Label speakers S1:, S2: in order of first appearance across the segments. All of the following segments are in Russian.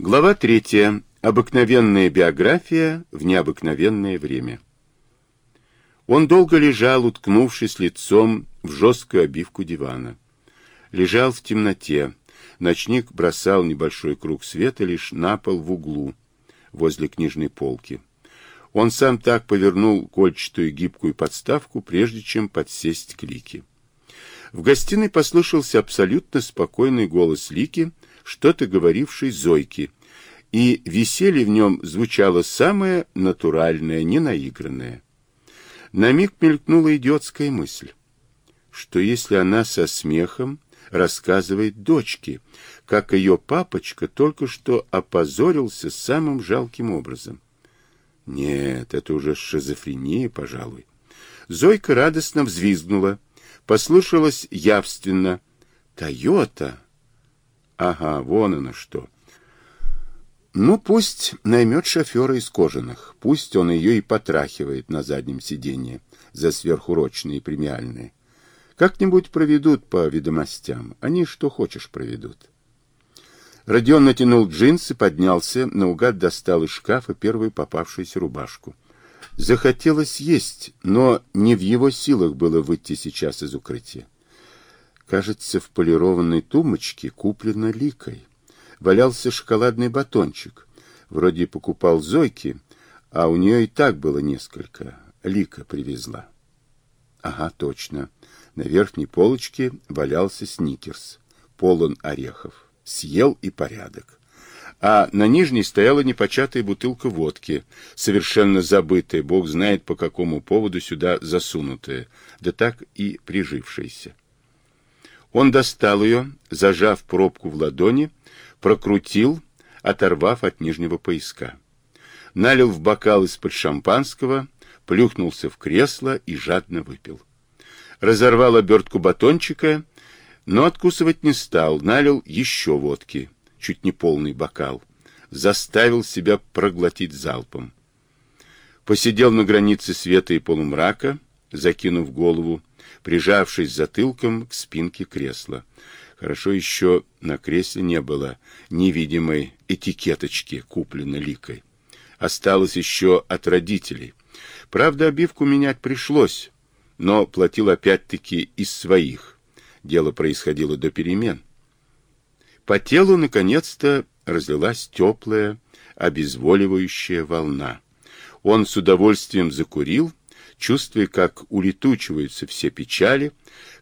S1: Глава третья. Обыкновенная биография в необыкновенное время. Он долго лежал, уткнувшись лицом в жесткую обивку дивана. Лежал в темноте. Ночник бросал небольшой круг света лишь на пол в углу, возле книжной полки. Он сам так повернул кольчатую гибкую подставку, прежде чем подсесть к Лике. В гостиной послышался абсолютно спокойный голос Лики, что-то говоривший Зойке, и веселье в нем звучало самое натуральное, ненаигранное. На миг мелькнула идиотская мысль, что если она со смехом рассказывает дочке, как ее папочка только что опозорился самым жалким образом. Нет, это уже шизофрения, пожалуй. Зойка радостно взвизгнула. Послышалось явственно. «Тойота!» Ага, вон оно что. Ну, пусть наймет шофера из кожаных. Пусть он ее и потрахивает на заднем сиденье за сверхурочные премиальные. Как-нибудь проведут по ведомостям. Они что хочешь проведут. Родион натянул джинсы, поднялся, наугад достал из шкафа первую попавшуюся рубашку. Захотелось есть, но не в его силах было выйти сейчас из укрытия. Кажется, в полированной тумбочке куплено ликой. Валялся шоколадный батончик. Вроде покупал Зойки, а у нее и так было несколько. Лика привезла. Ага, точно. На верхней полочке валялся сникерс, полон орехов. Съел и порядок. А на нижней стояла непочатая бутылка водки, совершенно забытая, бог знает по какому поводу сюда засунутая, да так и прижившаяся. Он достал ее, зажав пробку в ладони, прокрутил, оторвав от нижнего пояска. Налил в бокал из-под шампанского, плюхнулся в кресло и жадно выпил. Разорвал обертку батончика, но откусывать не стал, налил еще водки, чуть не полный бокал. Заставил себя проглотить залпом. Посидел на границе света и полумрака, закинув голову, прижавшись затылком к спинке кресла. Хорошо еще на кресле не было невидимой этикеточки, купленной ликой. Осталось еще от родителей. Правда, обивку менять пришлось, но платил опять-таки из своих. Дело происходило до перемен. По телу, наконец-то, разлилась теплая, обезволивающая волна. Он с удовольствием закурил, чувствуя, как улетучиваются все печали,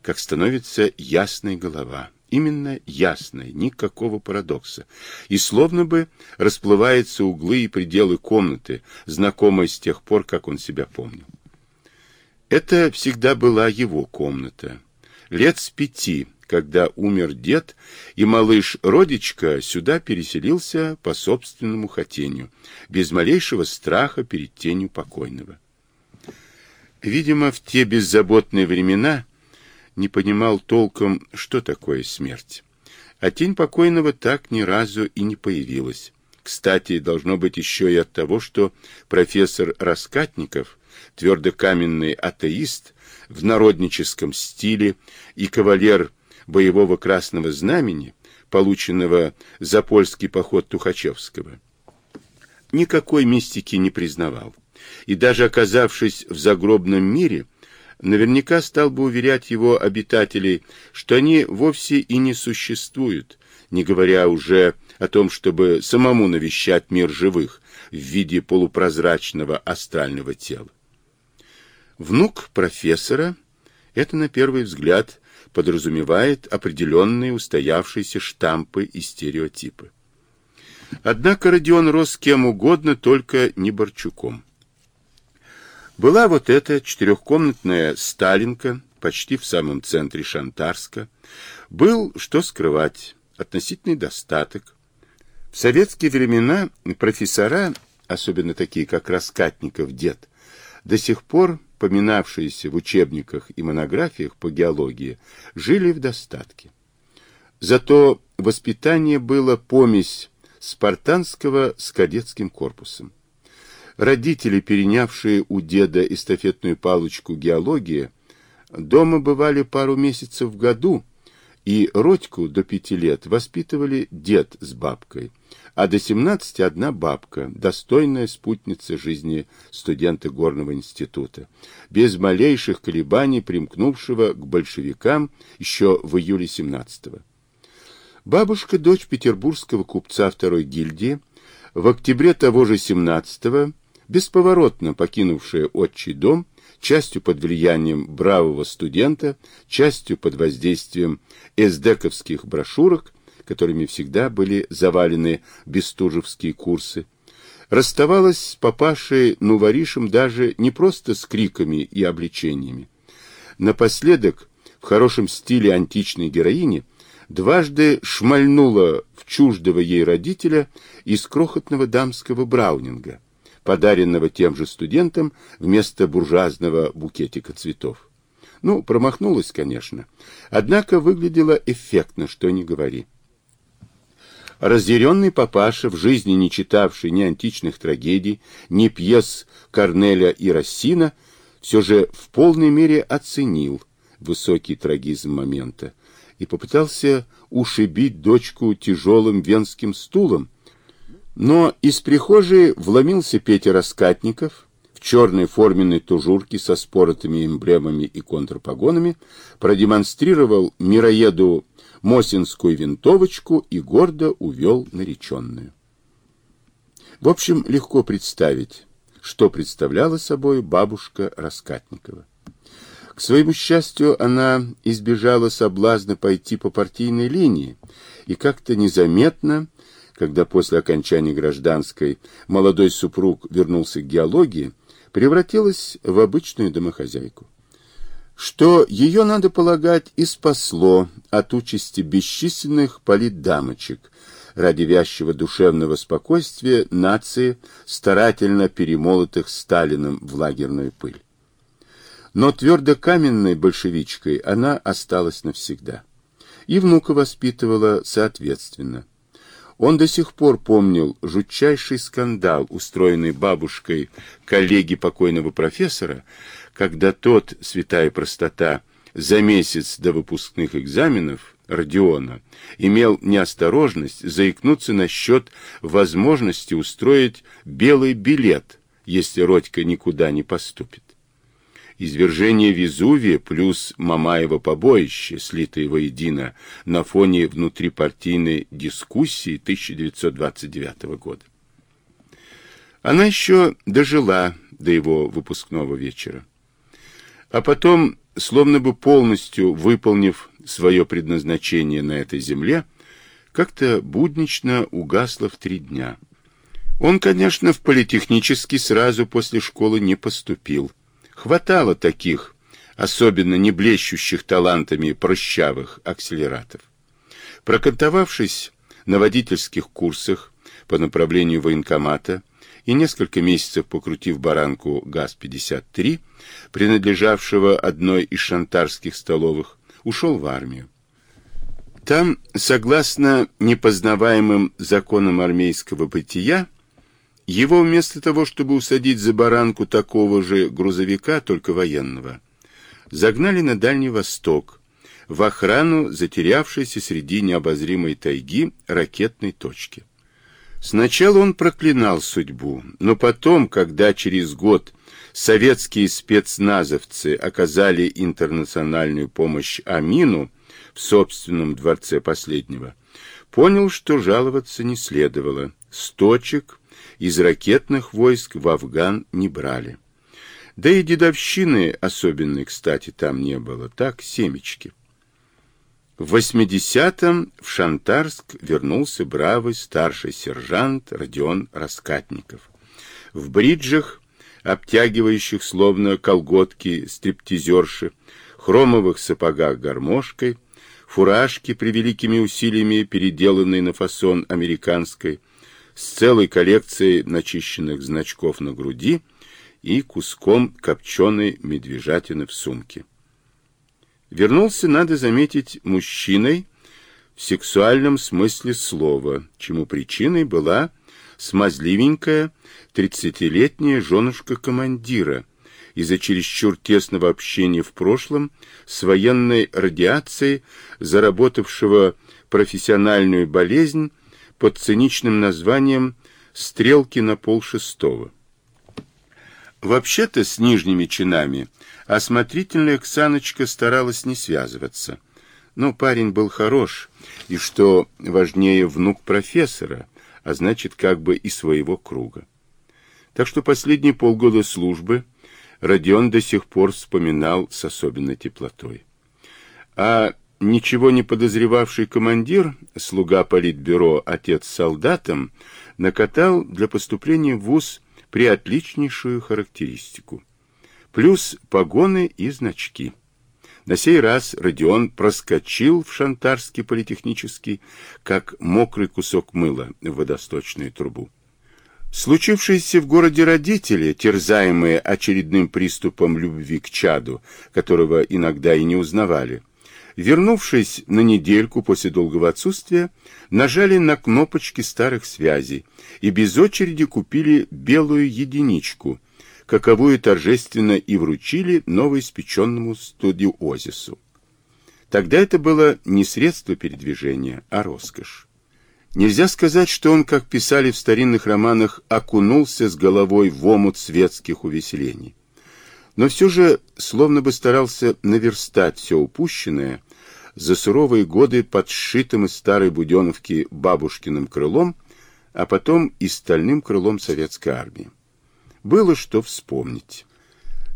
S1: как становится ясной голова. Именно ясной, никакого парадокса. И словно бы расплываются углы и пределы комнаты, знакомые с тех пор, как он себя помнил. Это всегда была его комната. Лет с пяти, когда умер дед, и малыш-родичка сюда переселился по собственному хотению, без малейшего страха перед тенью покойного. Видимо, в те беззаботные времена не понимал толком, что такое смерть. А тень покойного так ни разу и не появилась. Кстати, должно быть еще и от того, что профессор Раскатников, твердокаменный атеист в народническом стиле и кавалер боевого красного знамени, полученного за польский поход Тухачевского, никакой мистики не признавал и даже оказавшись в загробном мире, наверняка стал бы уверять его обитателей, что они вовсе и не существуют, не говоря уже о том, чтобы самому навещать мир живых в виде полупрозрачного астрального тела. Внук профессора – это, на первый взгляд, подразумевает определенные устоявшиеся штампы и стереотипы. Однако Родион рос кем угодно, только не Борчуком. Была вот эта четырехкомнатная Сталинка, почти в самом центре Шантарска. Был, что скрывать, относительный достаток. В советские времена профессора, особенно такие, как Раскатников дед, до сих пор, поминавшиеся в учебниках и монографиях по геологии, жили в достатке. Зато воспитание было помесь спартанского с кадетским корпусом. Родители, перенявшие у деда эстафетную палочку геологии, дома бывали пару месяцев в году и Родьку до пяти лет воспитывали дед с бабкой, а до семнадцати одна бабка, достойная спутница жизни студента Горного института, без малейших колебаний примкнувшего к большевикам еще в июле семнадцатого. Бабушка, дочь петербургского купца второй гильдии, в октябре того же семнадцатого, бесповоротно покинувшая отчий дом, частью под влиянием бравого студента, частью под воздействием эсдековских брошюрок, которыми всегда были завалены бестужевские курсы, расставалась с папашей Нуворишем даже не просто с криками и обличениями. Напоследок, в хорошем стиле античной героини, дважды шмальнула в чуждого ей родителя из крохотного дамского браунинга – подаренного тем же студентам вместо буржуазного букетика цветов. Ну, промахнулась, конечно, однако выглядела эффектно, что ни говори. Разъяренный папаша, в жизни не читавший ни античных трагедий, ни пьес Корнеля и Рассина, все же в полной мере оценил высокий трагизм момента и попытался ушибить дочку тяжелым венским стулом, но из прихожей вломился Петя Раскатников в черной форменной тужурке со споротыми эмблемами и контрпогонами, продемонстрировал мироеду Мосинскую винтовочку и гордо увел нареченную. В общем, легко представить, что представляла собой бабушка Раскатникова. К своему счастью, она избежала соблазна пойти по партийной линии и как-то незаметно когда после окончания гражданской молодой супруг вернулся к геологии, превратилась в обычную домохозяйку. Что ее, надо полагать, и спасло от участи бесчисленных политдамочек, ради вязчего душевного спокойствия нации, старательно перемолотых Сталином в лагерную пыль. Но твердо каменной большевичкой она осталась навсегда. И внука воспитывала соответственно. Он до сих пор помнил жутчайший скандал, устроенный бабушкой коллеги покойного профессора, когда тот, святая простота, за месяц до выпускных экзаменов Родиона имел неосторожность заикнуться насчет возможности устроить белый билет, если Родька никуда не поступит. Извержение Везувия плюс Мамаева побоище, слитые воедино на фоне внутрипартийной дискуссии 1929 года. Она еще дожила до его выпускного вечера. А потом, словно бы полностью выполнив свое предназначение на этой земле, как-то буднично угасла в три дня. Он, конечно, в политехнический сразу после школы не поступил. Хватало таких, особенно не блещущих талантами прыщавых акселератов. Прокантовавшись на водительских курсах по направлению военкомата и несколько месяцев покрутив баранку ГАЗ-53, принадлежавшего одной из шантарских столовых, ушел в армию. Там, согласно непознаваемым законам армейского бытия, его вместо того, чтобы усадить за баранку такого же грузовика, только военного, загнали на Дальний Восток, в охрану затерявшейся среди необозримой тайги ракетной точки. Сначала он проклинал судьбу, но потом, когда через год советские спецназовцы оказали интернациональную помощь Амину в собственном дворце последнего, понял, что жаловаться не следовало. С точек из ракетных войск в Афган не брали. Да и дедовщины особенной, кстати, там не было, так, семечки. В 80-м в Шантарск вернулся бравый старший сержант Родион Раскатников. В бриджах, обтягивающих словно колготки стриптизерши, хромовых сапогах гармошкой, фуражки при великими усилиями переделанной на фасон американской, с целой коллекцией начищенных значков на груди и куском копченой медвежатины в сумке. Вернулся, надо заметить, мужчиной в сексуальном смысле слова, чему причиной была смазливенькая тридцатилетняя женушка командира, из-за чересчур тесного общения в прошлом с военной радиацией, заработавшего профессиональную болезнь под циничным названием «стрелки на полшестого». Вообще-то с нижними чинами осмотрительная Ксаночка старалась не связываться. Но парень был хорош, и, что важнее, внук профессора, а значит, как бы и своего круга. Так что последние полгода службы Родион до сих пор вспоминал с особенной теплотой. А ничего не подозревавший командир, слуга политбюро, отец солдатам, накатал для поступления в ВУЗ приотличнейшую характеристику. Плюс погоны и значки. На сей раз Родион проскочил в Шантарский политехнический, как мокрый кусок мыла в водосточную трубу. Случившиеся в городе родители, терзаемые очередным приступом любви к чаду, которого иногда и не узнавали, вернувшись на недельку после долгого отсутствия, нажали на кнопочки старых связей и без очереди купили белую единичку, каковую торжественно и вручили новоиспеченному студиозису. Тогда это было не средство передвижения, а роскошь. Нельзя сказать, что он, как писали в старинных романах, окунулся с головой в омут светских увеселений. Но все же словно бы старался наверстать все упущенное за суровые годы под сшитым из старой буденовки бабушкиным крылом, а потом и стальным крылом советской армии. Было что вспомнить.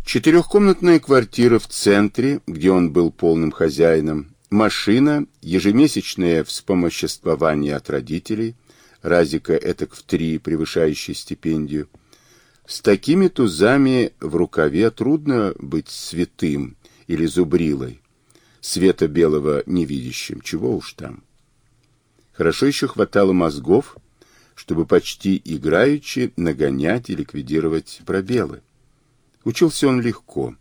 S1: Четырехкомнатная квартира в центре, где он был полным хозяином, машина, ежемесячное вспомоществование от родителей, разика этак в три, превышающий стипендию. С такими тузами в рукаве трудно быть святым или зубрилой, света белого невидящим, чего уж там. Хорошо еще хватало мозгов, чтобы почти играючи нагонять и ликвидировать пробелы. Учился он легко.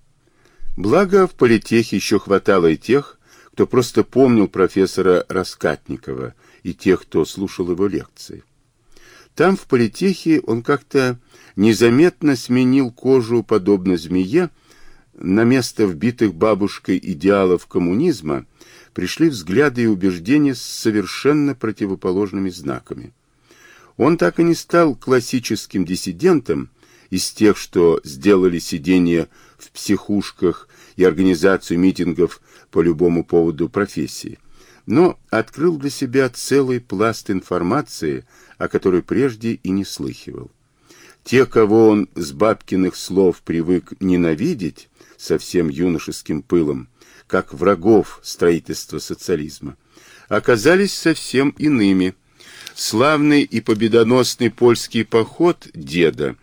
S1: Благо, в политехе еще хватало и тех, кто просто помнил профессора Раскатникова, и тех, кто слушал его лекции. Там, в политехе, он как-то незаметно сменил кожу, подобно змее, на место вбитых бабушкой идеалов коммунизма пришли взгляды и убеждения с совершенно противоположными знаками. Он так и не стал классическим диссидентом из тех, что сделали сидение в психушках и организацию митингов по любому поводу профессии, но открыл для себя целый пласт информации, о которой прежде и не слыхивал. Те, кого он с бабкиных слов привык ненавидеть со всем юношеским пылом, как врагов строительства социализма, оказались совсем иными – Славный и победоносный польский поход деда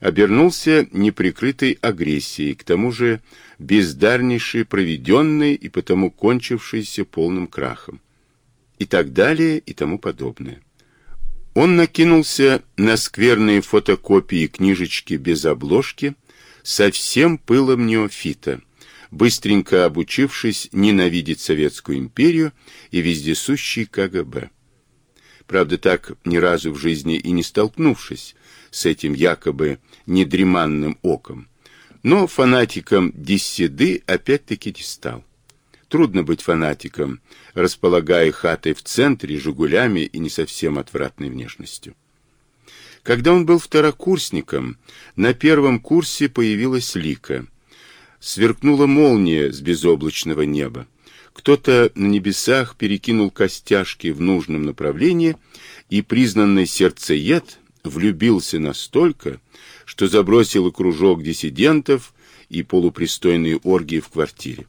S1: обернулся неприкрытой агрессией, к тому же бездарнейшей проведенной и потому кончившейся полным крахом. И так далее, и тому подобное. Он накинулся на скверные фотокопии книжечки без обложки со всем пылом неофита, быстренько обучившись ненавидеть Советскую империю и вездесущий КГБ правда, так ни разу в жизни и не столкнувшись с этим якобы недреманным оком. Но фанатиком Диссиды опять-таки не стал. Трудно быть фанатиком, располагая хатой в центре, жигулями и не совсем отвратной внешностью. Когда он был второкурсником, на первом курсе появилась Лика. Сверкнула молния с безоблачного неба. Кто-то на небесах перекинул костяшки в нужном направлении, и признанный сердцеед влюбился настолько, что забросил кружок диссидентов и полупристойные оргии в квартире.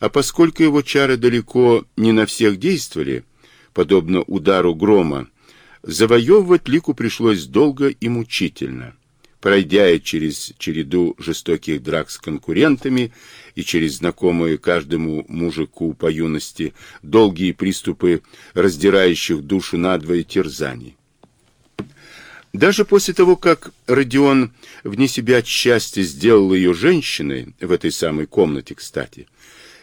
S1: А поскольку его чары далеко не на всех действовали, подобно удару грома, завоевывать Лику пришлось долго и мучительно – пройдя через череду жестоких драк с конкурентами и через знакомые каждому мужику по юности долгие приступы раздирающих душу надвое терзаний. Даже после того, как Родион вне себя от счастья сделал ее женщиной, в этой самой комнате, кстати,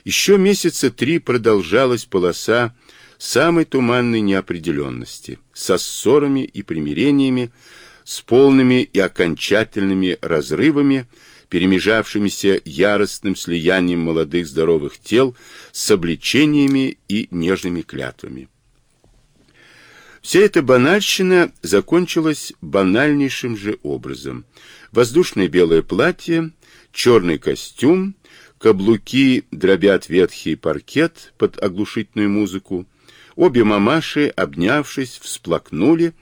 S1: еще месяца три продолжалась полоса самой туманной неопределенности, со ссорами и примирениями, с полными и окончательными разрывами, перемежавшимися яростным слиянием молодых здоровых тел с обличениями и нежными клятвами. Вся эта банальщина закончилась банальнейшим же образом. Воздушное белое платье, черный костюм, каблуки дробят ветхий паркет под оглушительную музыку, обе мамаши, обнявшись, всплакнули,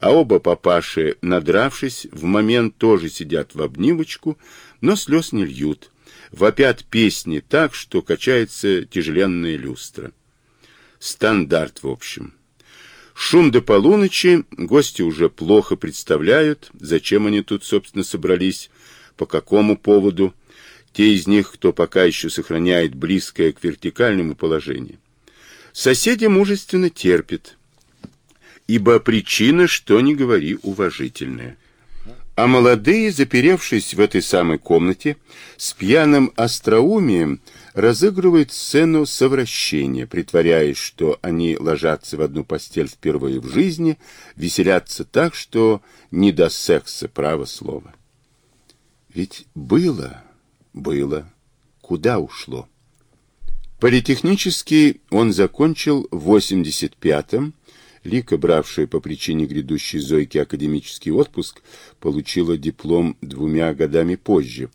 S1: а оба папаши, надравшись, в момент тоже сидят в обнимочку, но слез не льют, вопят песни так, что качается тяжеленная люстра. Стандарт, в общем. Шум до полуночи, гости уже плохо представляют, зачем они тут, собственно, собрались, по какому поводу, те из них, кто пока еще сохраняет близкое к вертикальному положению. Соседи мужественно терпят, ибо причина, что ни говори, уважительная. А молодые, заперевшись в этой самой комнате, с пьяным остроумием разыгрывают сцену совращения, притворяясь, что они ложатся в одну постель впервые в жизни, веселятся так, что не до секса, право слова. Ведь было, было, куда ушло? Политехнический он закончил в 85-м, Лика, бравшая по причине грядущей Зойки академический отпуск, получила диплом двумя годами позже.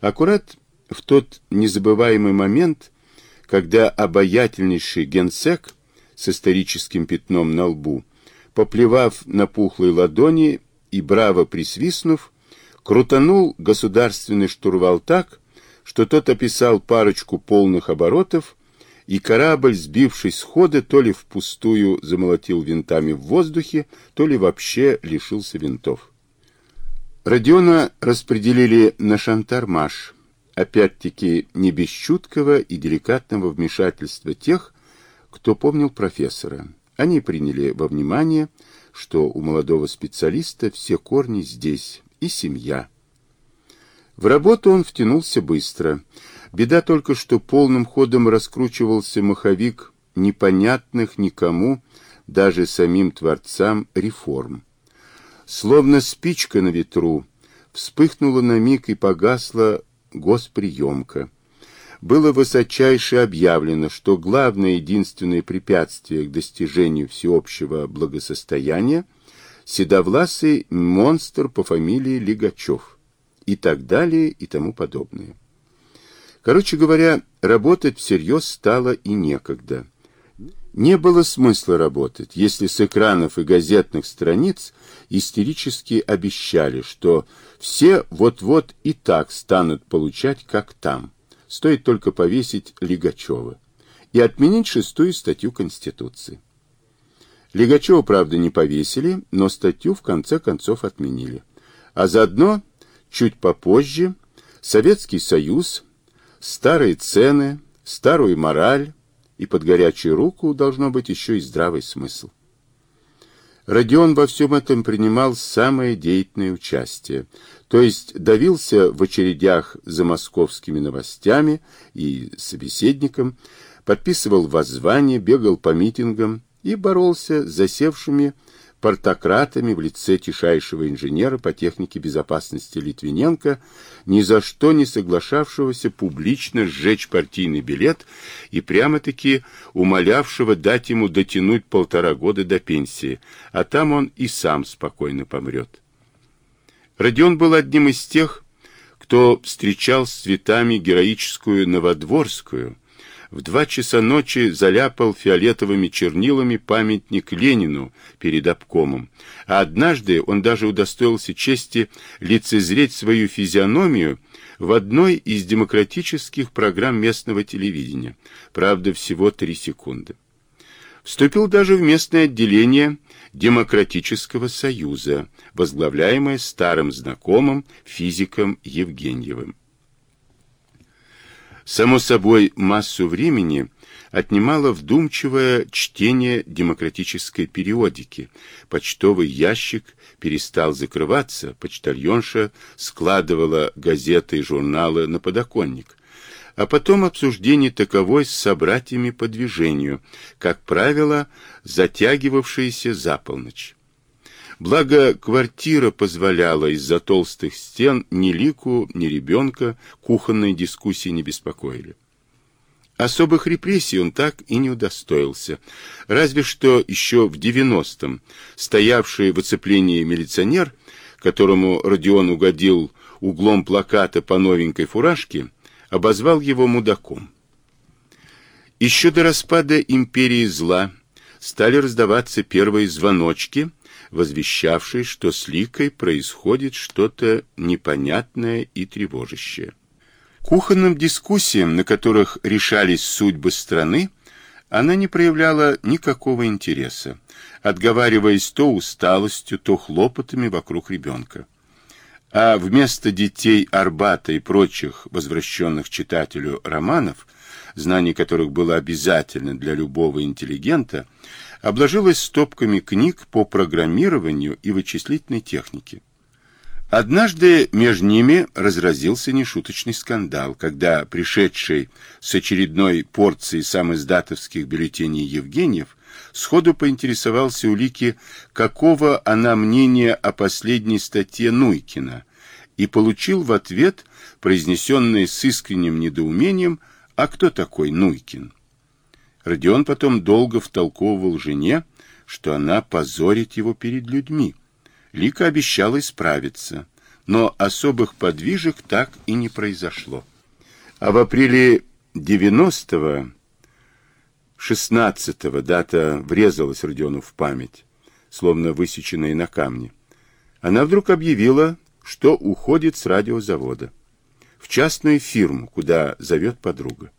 S1: Аккурат в тот незабываемый момент, когда обаятельнейший генсек с историческим пятном на лбу, поплевав на пухлые ладони и браво присвистнув, крутанул государственный штурвал так, что тот описал парочку полных оборотов и корабль, сбившись с хода, то ли впустую замолотил винтами в воздухе, то ли вообще лишился винтов. Родиона распределили на шантармаш, опять-таки не без чуткого и деликатного вмешательства тех, кто помнил профессора. Они приняли во внимание, что у молодого специалиста все корни здесь, и семья. В работу он втянулся быстро – Беда только, что полным ходом раскручивался маховик непонятных никому, даже самим творцам, реформ. Словно спичка на ветру, вспыхнула на миг и погасла госприемка. Было высочайше объявлено, что главное единственное препятствие к достижению всеобщего благосостояния – седовласый монстр по фамилии Лигачев и так далее и тому подобное. Короче говоря, работать всерьез стало и некогда. Не было смысла работать, если с экранов и газетных страниц истерически обещали, что все вот-вот и так станут получать, как там. Стоит только повесить Лигачева и отменить шестую статью Конституции. Лигачева, правда, не повесили, но статью в конце концов отменили. А заодно, чуть попозже, Советский Союз старые цены, старую мораль, и под горячую руку должно быть еще и здравый смысл. Родион во всем этом принимал самое деятельное участие, то есть давился в очередях за московскими новостями и собеседником, подписывал воззвания, бегал по митингам и боролся с засевшими портократами в лице тишайшего инженера по технике безопасности Литвиненко, ни за что не соглашавшегося публично сжечь партийный билет и прямо-таки умолявшего дать ему дотянуть полтора года до пенсии, а там он и сам спокойно помрет. Родион был одним из тех, кто встречал с цветами героическую Новодворскую, в два часа ночи заляпал фиолетовыми чернилами памятник Ленину перед обкомом, а однажды он даже удостоился чести лицезреть свою физиономию в одной из демократических программ местного телевидения, правда, всего три секунды. Вступил даже в местное отделение Демократического союза, возглавляемое старым знакомым физиком Евгеньевым. Само собой, массу времени отнимало вдумчивое чтение демократической периодики. Почтовый ящик перестал закрываться, почтальонша складывала газеты и журналы на подоконник. А потом обсуждение таковой с собратьями по движению, как правило, затягивавшееся за полночь. Благо, квартира позволяла из-за толстых стен ни Лику, ни ребенка кухонные дискуссии не беспокоили. Особых репрессий он так и не удостоился, разве что еще в девяностом стоявший в оцеплении милиционер, которому Родион угодил углом плаката по новенькой фуражке, обозвал его мудаком. Еще до распада империи зла стали раздаваться первые звоночки, возвещавшие, что с Ликой происходит что-то непонятное и тревожащее. Кухонным дискуссиям, на которых решались судьбы страны, она не проявляла никакого интереса, отговариваясь то усталостью, то хлопотами вокруг ребенка. А вместо детей Арбата и прочих возвращенных читателю романов, знание которых было обязательно для любого интеллигента, обложилась стопками книг по программированию и вычислительной технике. Однажды между ними разразился нешуточный скандал, когда пришедший с очередной порцией самоиздатовских бюллетеней Евгеньев сходу поинтересовался у Лики, какого она мнения о последней статье Нуйкина, и получил в ответ, произнесенный с искренним недоумением, «А кто такой Нуйкин?» Родион потом долго втолковывал жене, что она позорит его перед людьми. Лика обещала исправиться, но особых подвижек так и не произошло. А в апреле 90-го, 16-го дата врезалась Родиону в память, словно высеченная на камне. Она вдруг объявила, что уходит с радиозавода в частную фирму, куда зовет подруга.